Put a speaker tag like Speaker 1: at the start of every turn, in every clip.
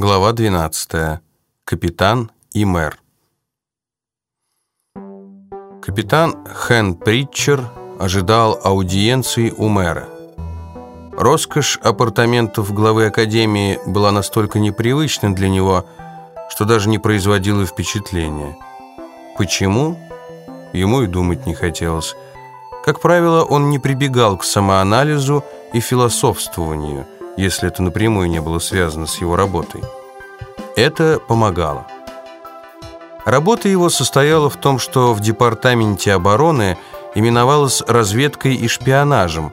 Speaker 1: Глава 12. Капитан и мэр. Капитан Хэн Притчер ожидал аудиенции у мэра. Роскошь апартаментов главы академии была настолько непривычна для него, что даже не производила впечатления. Почему? Ему и думать не хотелось. Как правило, он не прибегал к самоанализу и философствованию – если это напрямую не было связано с его работой. Это помогало. Работа его состояла в том, что в Департаменте обороны именовалась разведкой и шпионажем.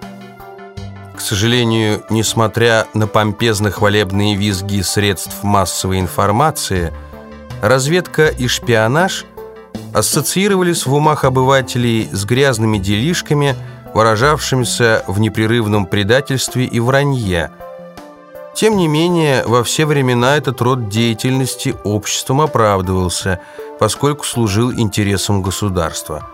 Speaker 1: К сожалению, несмотря на помпезно-хвалебные визги средств массовой информации, разведка и шпионаж ассоциировались в умах обывателей с грязными делишками, выражавшимися в непрерывном предательстве и вранье – тем не менее, во все времена этот род деятельности обществом оправдывался, поскольку служил интересам государства.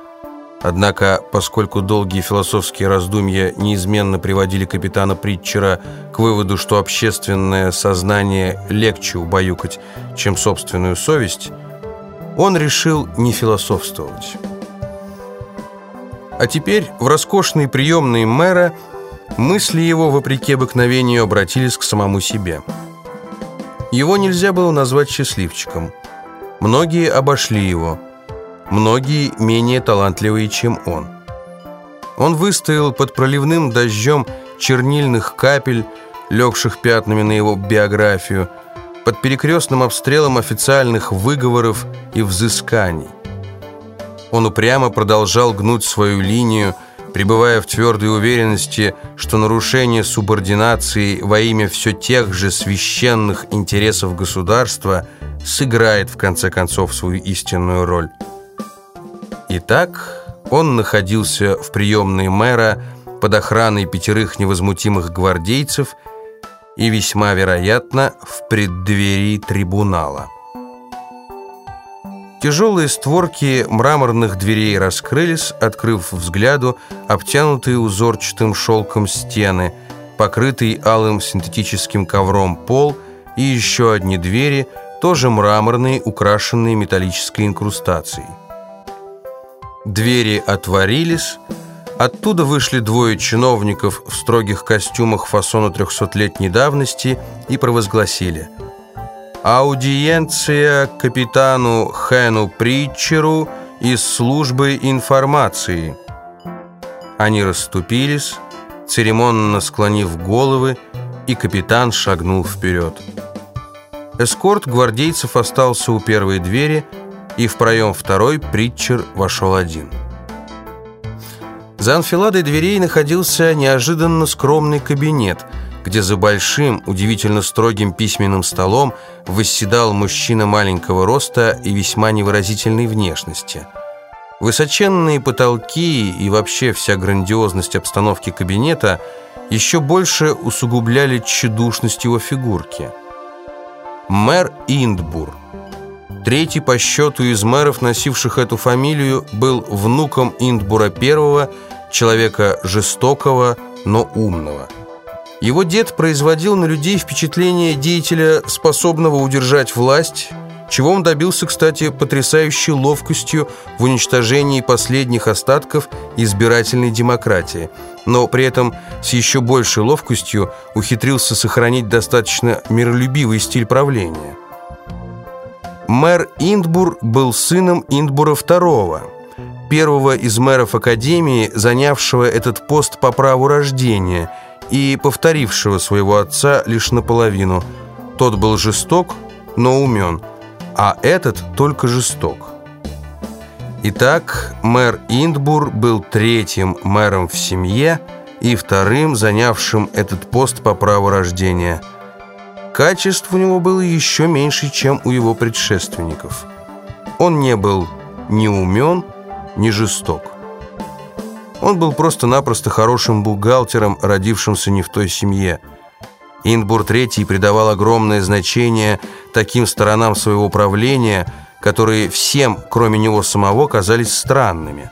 Speaker 1: Однако, поскольку долгие философские раздумья неизменно приводили капитана Притчера к выводу, что общественное сознание легче убаюкать, чем собственную совесть, он решил не философствовать. А теперь в роскошной приемной мэра – Мысли его, вопреки обыкновению, обратились к самому себе. Его нельзя было назвать счастливчиком. Многие обошли его, многие менее талантливые, чем он. Он выстоял под проливным дождем чернильных капель, легших пятнами на его биографию, под перекрестным обстрелом официальных выговоров и взысканий. Он упрямо продолжал гнуть свою линию, пребывая в твердой уверенности, что нарушение субординации во имя все тех же священных интересов государства сыграет в конце концов свою истинную роль. Итак, он находился в приемной мэра под охраной пятерых невозмутимых гвардейцев и весьма вероятно в преддверии трибунала. Тяжелые створки мраморных дверей раскрылись, открыв взгляду обтянутые узорчатым шелком стены, покрытый алым синтетическим ковром пол и еще одни двери, тоже мраморные, украшенные металлической инкрустацией. Двери отворились, оттуда вышли двое чиновников в строгих костюмах фасона трехсотлетней давности и провозгласили – Аудиенция капитану Хэну Притчеру из службы информации. Они расступились, церемонно склонив головы, и капитан шагнул вперед. Эскорт гвардейцев остался у первой двери, и в проем второй Притчер вошел один. За анфиладой дверей находился неожиданно скромный кабинет – где за большим, удивительно строгим письменным столом восседал мужчина маленького роста и весьма невыразительной внешности. Высоченные потолки и вообще вся грандиозность обстановки кабинета еще больше усугубляли тщедушность его фигурки. Мэр Индбур, третий по счету из мэров, носивших эту фамилию, был внуком Индбура I, человека жестокого, но умного – его дед производил на людей впечатление деятеля, способного удержать власть, чего он добился, кстати, потрясающей ловкостью в уничтожении последних остатков избирательной демократии, но при этом с еще большей ловкостью ухитрился сохранить достаточно миролюбивый стиль правления. Мэр Индбур был сыном Индбура II, первого из мэров Академии, занявшего этот пост по праву рождения – и повторившего своего отца лишь наполовину. Тот был жесток, но умен, а этот только жесток. Итак, мэр Индбур был третьим мэром в семье и вторым, занявшим этот пост по праву рождения. Качеств у него было еще меньше, чем у его предшественников. Он не был ни умен, ни жесток. Он был просто-напросто хорошим бухгалтером, родившимся не в той семье. Инбур III придавал огромное значение таким сторонам своего правления, которые всем, кроме него самого, казались странными.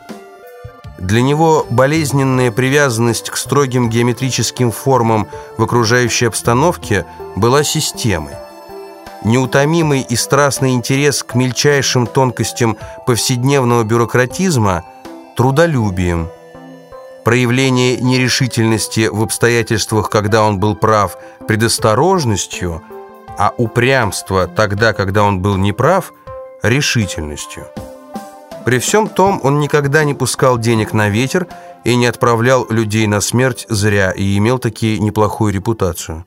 Speaker 1: Для него болезненная привязанность к строгим геометрическим формам в окружающей обстановке была системой. неутомимый и страстный интерес к мельчайшим тонкостям повседневного бюрократизма трудолюбием, проявление нерешительности в обстоятельствах, когда он был прав, предосторожностью, а упрямство тогда, когда он был неправ, решительностью. При всем том он никогда не пускал денег на ветер и не отправлял людей на смерть зря и имел таки неплохую репутацию.